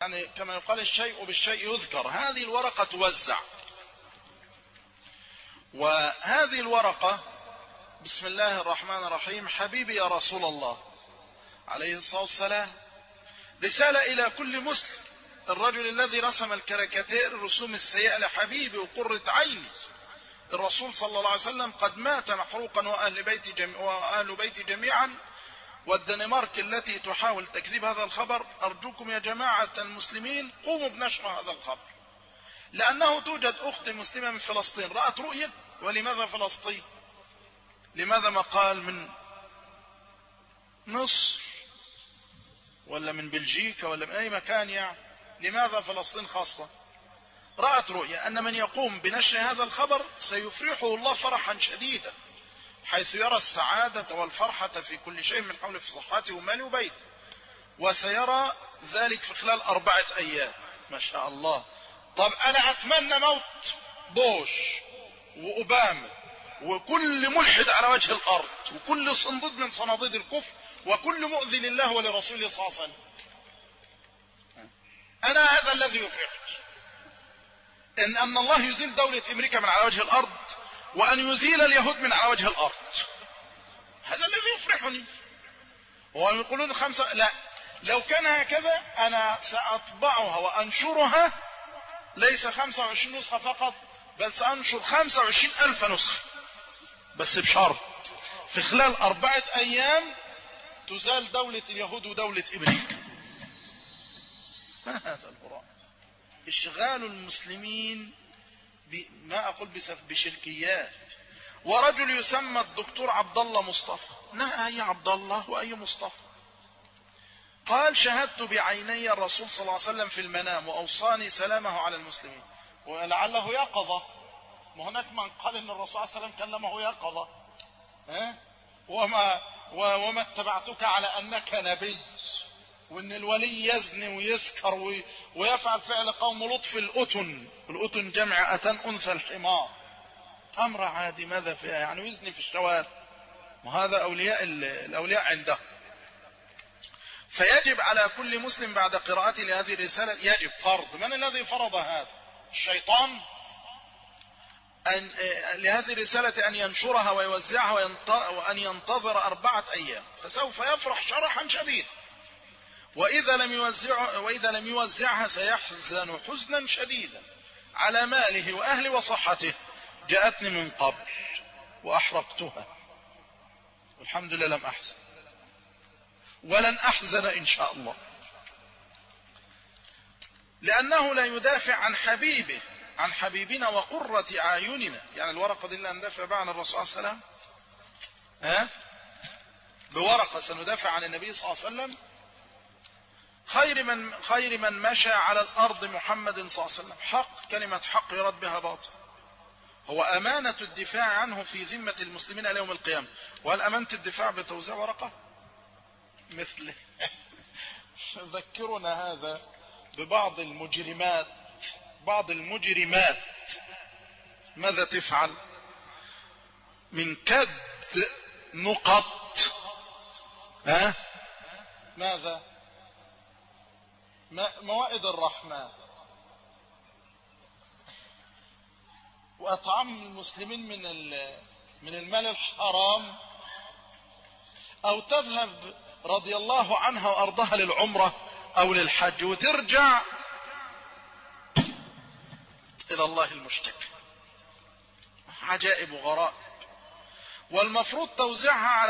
يعني كما يقال الشيء بالشيء يذكر. هذه الورقة توزع. وهذه الورقة بسم الله الرحمن الرحيم حبيبي يا رسول الله عليه الصلاة والسلام رسالة إلى كل مسلم الرجل الذي رسم الكاريكاتير الرسوم السيئة لحبيبي وقرة عيني. الرسول صلى الله عليه وسلم قد مات محروقا وأهل بيت, جميع وأهل بيت جميعا والدنمارك التي تحاول تكذيب هذا الخبر أرجوكم يا جماعة المسلمين قوموا بنشر هذا الخبر. لأنه توجد أخت مسلمة من فلسطين رأت رؤية ولماذا فلسطين؟ لماذا مقال من مصر ولا من بلجيكا ولا من أي مكان يعني؟ لماذا فلسطين خاصة؟ رأت رؤيا أن من يقوم بنشر هذا الخبر سيفرحه الله فرحا شديدا. حيث يرى السعادة والفرحة في كل شيء من حول في صحته وماله وبيته وسيرى ذلك في خلال أربعة أيام. ما شاء الله. طب أنا أتمنى موت بوش وأوباما وكل ملحد على وجه الأرض وكل صندوق من صناديد الكفر وكل مؤذي لله ولرسوله صلى الله عليه وسلم. أنا هذا الذي يفرحني إن أن الله يزيل دولة أمريكا من على وجه الأرض وأن يزيل اليهود من على وجه الأرض. هذا الذي يفرحني. وهم يقولون خمسة لا. لو كان هكذا أنا سأطبعها وأنشرها. ليس 25 نسخة فقط بل سأنشر 25 ألف نسخة. بس بشرط في خلال أربعة أيام تزال دولة اليهود ودولة إمريكا ما هذا القرآن؟ إشغال المسلمين ما أقول بشركيات. ورجل يسمى الدكتور عبد الله مصطفى. لا أي عبد الله وأي مصطفى؟ قال شهدت بعيني الرسول صلى الله عليه وسلم في المنام وأوصاني سلامه على المسلمين. ولعله يقظة. ما هناك من قال إن الرسول صلى الله عليه وسلم كلمه يقظة. وما وما اتبعتك على أنك نبي. وإن الولي يزني ويسكر ويفعل فعل قوم لطف الأتن. الأتن جمع أتن أنثى الحمار. أمر عادي ماذا فيها؟ يعني يزني في الشوارع. وهذا أولياء الأولياء عنده. فيجب على كل مسلم بعد قراءته لهذه الرسالة يجب فرض. من الذي فرض هذا؟ الشيطان. أن لهذه الرسالة أن ينشرها ويوزعها وأن ينتظر أربعة أيام. فسوف يفرح شرحا شديدا وإذا لم يوزعها وإذا لم يوزعها سيحزن حزنا شديدا على ماله وأهله وصحته. جاءتني من قبل وأحرقتها. والحمد لله لم أحزن. ولن أحزن إن شاء الله. لأنه لا يدافع عن حبيبه عن حبيبنا وقرة أعيننا. يعني الورقة دي اللي ندافع بها عن الرسول صلى الله عليه وسلم؟ ها؟ بورقة سندافع عن النبي صلى الله عليه وسلم؟ خير من خير من مشى على الأرض محمد صلى الله عليه وسلم. حق كلمة حق يرد بها باطل. هو أمانة الدفاع عنه في ذمة المسلمين إلى يوم القيامة. وهل امانه الدفاع بتوزيع ورقة؟ مثل. يذكرنا هذا ببعض المجرمات. بعض المجرمات. ماذا تفعل؟ من كد نقط. ها؟ ماذا؟ موائد الرحمن. وأطعام المسلمين من من المال الحرام أو تذهب رضي الله عنها وأرضها للعمرة أو للحج وترجع إلى الله المشتكى. عجائب وغرائب. والمفروض توزيعها على